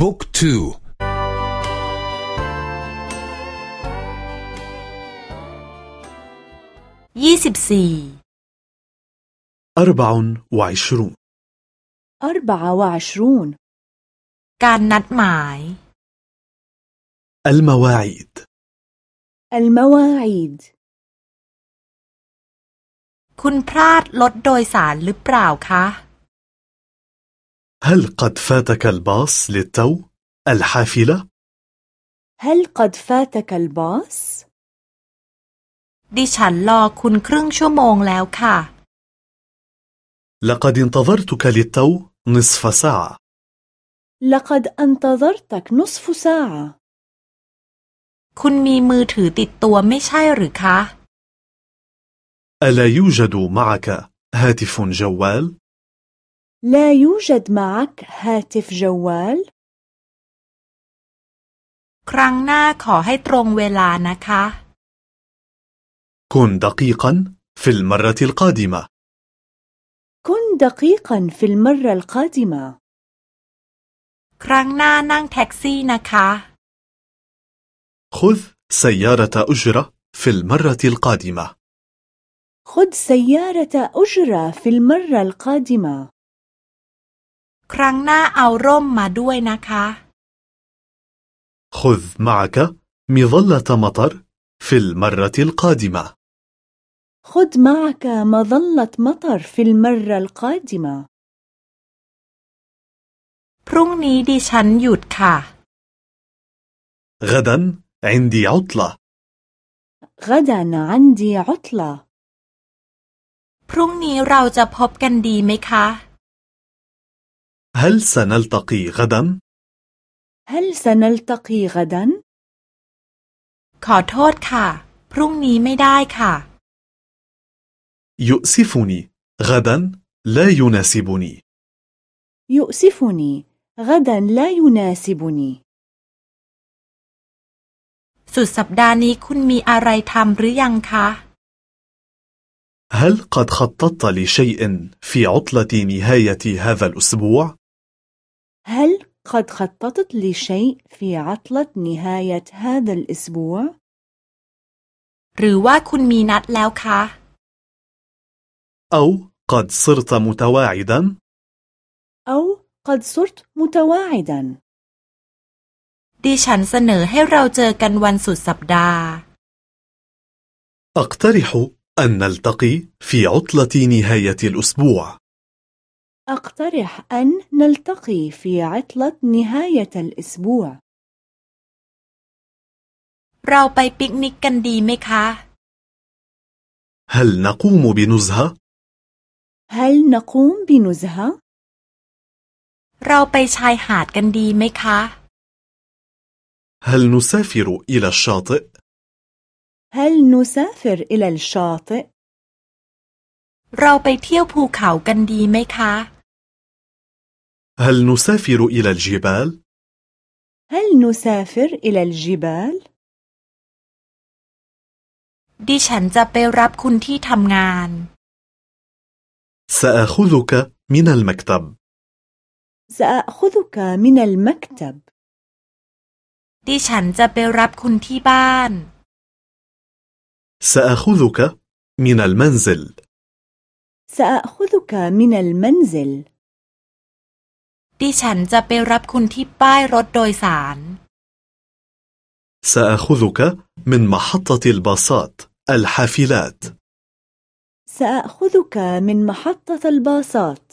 บุ๊กทูยี่สิบสี่ أربع وعشرون أربعة وعشرون การนัดหมาย المواعيد المواعيد คุณพลาดรถโดยสารหรือเปล่าคะ هل قد فاتك الباص للتو؟ الحافلة؟ هل قد فاتك الباص؟ ดิฉันรอคุณครึ่งชั่วโมงแล้วค่ะ لقد انتظرتك للتو نصف ساعة لقد انتظرتك نصف ساعة คุณมีมือถือติดตัวไม่ใช่หรือคะ ألا يوجد معك هاتف جوال؟ لا يوجد معك هاتف جوال؟ ครั้งหน้าขอให้ตรงเวลานะคะ كن دقيقا في المرة القادمة كن دقيقا في المرة القادمة ครั้งหน้านั่งแท็กซี่นะคะ خذ سيارة أجرة في المرة القادمة خذ سيارة أجرة في المرة القادمة ค รั้งหน้าเอาร่มมาด้วยนะคะ خذ معك مظلة مطر في المرة القادمة خذ معك مظلة مطر في المرة القادمة พรุ่งนี้ดิฉันหยุดค่ะ غدا عندي عطلة غدا عندي عطلة พรุ่งนี้เราจะพบกันดีไหมคะ هل سنلتقي غدا؟ هل سنلتقي غدا؟ ขอโทษค่ะ พรุ่งนี้ไม่ได้ค่ะ يؤسفني غدا لا يناسبني يؤسفني غدا لا يناسبني สุดสัปดาห์นี้คุณมีอะไรทำหรือยังคะ هل قد خططت لشيء في عطلة نهاية هذا الأسبوع؟ هل قد خططت لشيء في عطلة نهاية هذا الأسبوع؟ หรือว่าคุณมีนัดแล้วคะ أو قد صرت متواعدا؟ أو قد صرت متواعدا ดิฉันเสนอให้เราเจอกันวันสุดสัปดาห์ أقترح أن نلتقي في عطلة نهاية الأسبوع أقترح أن نلتقي في عطلة نهاية الأسبوع เราไปปิกนิกกันดีไหมคะ هل نقوم بنزهة؟ هل نقوم بنزهة؟ เราไปชายหาดกันดีไหมคะ هل نسافر إلى الشاطئ؟ هل نسافر إلى الشاطئ؟ เราไปเที่ยวภูเขากันดีไหมคะ هل نسافر إلى الجبال؟ هل نسافر إلى الجبال؟ ดิฉันจะไปรับคุณที่ทำงาน سأخذك من المكتب سأخذك من المكتب ดิฉันจะไปรับคุณที่บ้าน سأخذك من المنزل سأخذك من المنزل ดิฉันจะไปรับคุณที่ป้ายรถโดยสาร سأخذك من محطة الباصات الحافلات سأخذك من محطة الباصات